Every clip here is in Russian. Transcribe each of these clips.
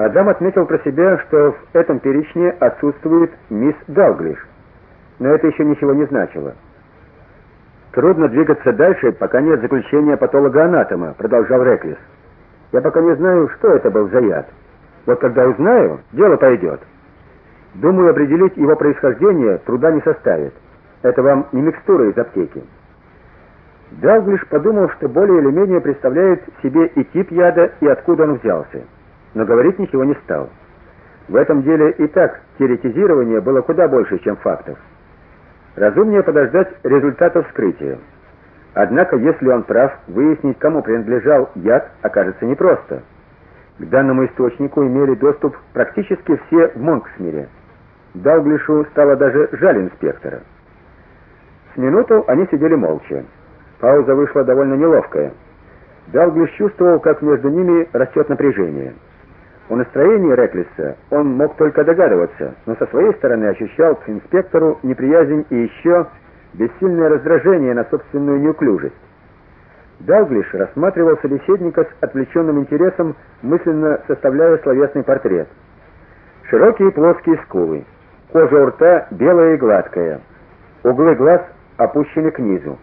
Адам отметил про себя, что в этом перечне отсутствует мисс Далглиш. Но это еще ничего не значило. Трудно двигаться дальше, пока нет заключения патолога-анатома, продолжал Реклис. Я пока не знаю, что это был за яд. Вот когда узнаю, дело пойдет. Думаю, определить его происхождение труда не составит. Это вам не микстура из аптеки. Далглиш подумал, что более или менее представляет себе и тип яда, и откуда он взялся. Но говорить ничего не стал. В этом деле и так теоретизирование было куда больше, чем фактов. Разумнее подождать результатов вскрытия. Однако, если он прав, выяснить, кому принадлежал яд, окажется непросто. К данному источнику имели доступ практически все в Монксмире. Далглишу стало даже жаль инспектора. С минуту они сидели молча. Пауза вышла довольно неловкая. Далглиш чувствовал, как между ними растет напряжение. О настроении Реклиса он мог только догадываться, но со своей стороны ощущал к инспектору неприязнь и еще бессильное раздражение на собственную неуклюжесть. Далглиш рассматривал собеседника с отвлеченным интересом, мысленно составляя словесный портрет. Широкие плоские скулы, кожа у рта белая и гладкая, углы глаз опущены к низу.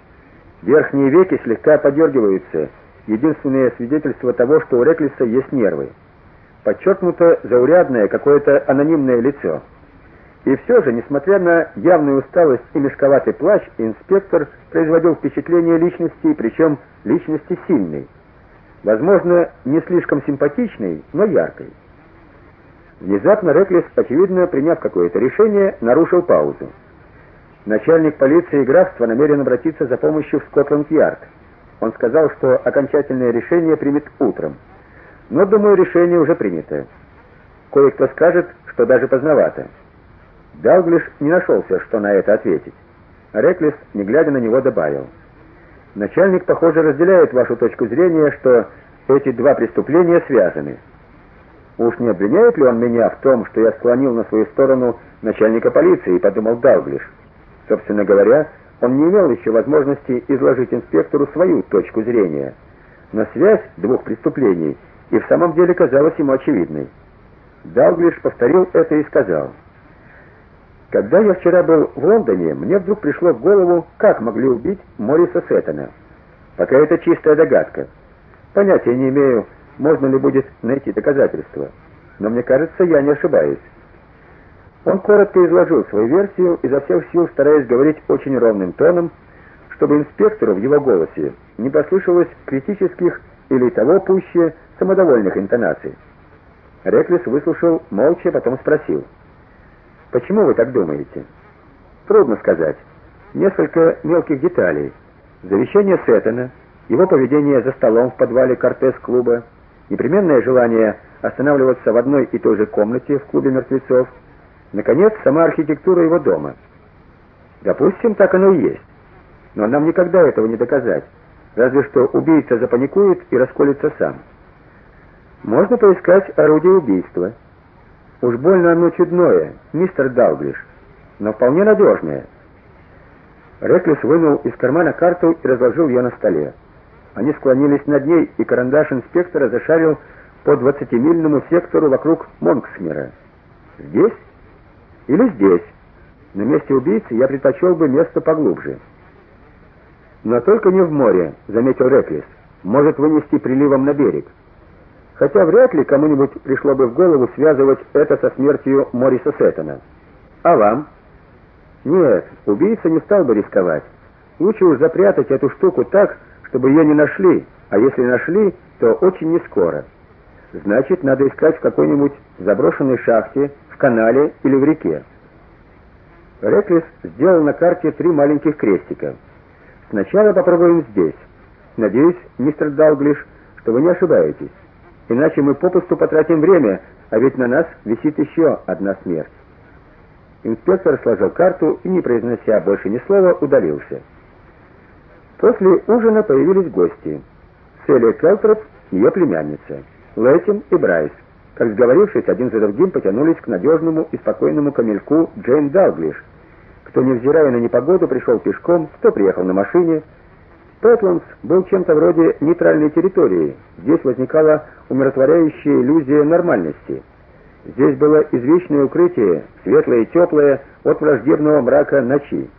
Верхние веки слегка подергиваются, единственное свидетельство того, что у Реклиса есть нервы. Подчеркнуто заурядное какое-то анонимное лицо. И все же, несмотря на явную усталость и мешковатый плащ, инспектор производил впечатление личности, причем личности сильной. Возможно, не слишком симпатичной, но яркой. Внезапно Реклис, очевидно, приняв какое-то решение, нарушил паузу. Начальник полиции графства намерен обратиться за помощью в Скотланд-Ярд. Он сказал, что окончательное решение примет утром. Но, думаю, решение уже принято. Кое-кто скажет, что даже поздновато. Далглиш не нашелся, что на это ответить. Реклис, не глядя на него, добавил: "Начальник, похоже, разделяет вашу точку зрения, что эти два преступления связаны. Уж не обвиняет ли он меня в том, что я склонил на свою сторону начальника полиции?" подумал Далглиш. Собственно говоря, он не имел еще возможности изложить инспектору свою точку зрения. Но связь двух преступлений и в самом деле казалась ему очевидной. Далглиш повторил это и сказал: "Когда я вчера был в Лондоне, мне вдруг пришло в голову, как могли убить Мориса Сеттона. Пока это чистая догадка. Понятия не имею, можно ли будет найти доказательства, но мне кажется, я не ошибаюсь. Он коротко изложил свою версию, изо всех сил стараясь говорить очень ровным тоном, чтобы инспектору в его голосе не послышалось критических или того пуще самодовольных интонаций. Реклис выслушал молча, потом спросил: "Почему вы так думаете?" "Трудно сказать. Несколько мелких деталей. Завещание Сеттона, его поведение за столом в подвале Кортес-клуба, непременное желание останавливаться в одной и той же комнате в клубе мертвецов, Наконец, сама архитектура его дома. Допустим, так оно и есть. Но нам никогда этого не доказать. Разве что убийца запаникует и расколется сам. Можно поискать орудие убийства. Уж больно оно чудное, мистер Далглиш, но вполне надежное. Реклис вынул из кармана карту и разложил ее на столе. Они склонились над ней, и карандаш инспектора зашарил по двадцатимильному сектору вокруг Монксмера. Здесь или здесь. На месте убийцы я предпочел бы место поглубже. Но только не в море, заметил Реклис. Может вынести приливом на берег. Хотя вряд ли кому-нибудь пришло бы в голову связывать это со смертью Мориса Сеттона. А вам? Нет, убийца не стал бы рисковать. Лучше уж запрятать эту штуку так, чтобы ее не нашли, а если нашли, то очень не скоро. Значит, надо искать в какой-нибудь заброшенной шахте в канале или в реке. Реклис сделал на карте три маленьких крестика. Сначала попробуем здесь. Надеюсь, мистер Далглиш, что вы не ошибаетесь. Иначе мы попусту потратим время, а ведь на нас висит еще одна смерть. Инспектор сложил карту и, не произнося больше ни слова, удалился. После ужина появились гости. Селия Келтроп, ее племянница, Лэтим и Брайс как сговорившись, один за другим потянулись к надежному и спокойному камельку Джейн Далглиш. Кто невзирая на непогоду пришел пешком, кто приехал на машине. Пентландс был чем-то вроде нейтральной территории. Здесь возникала умиротворяющая иллюзия нормальности. Здесь было извечное укрытие, светлое и теплое от враждебного мрака ночи.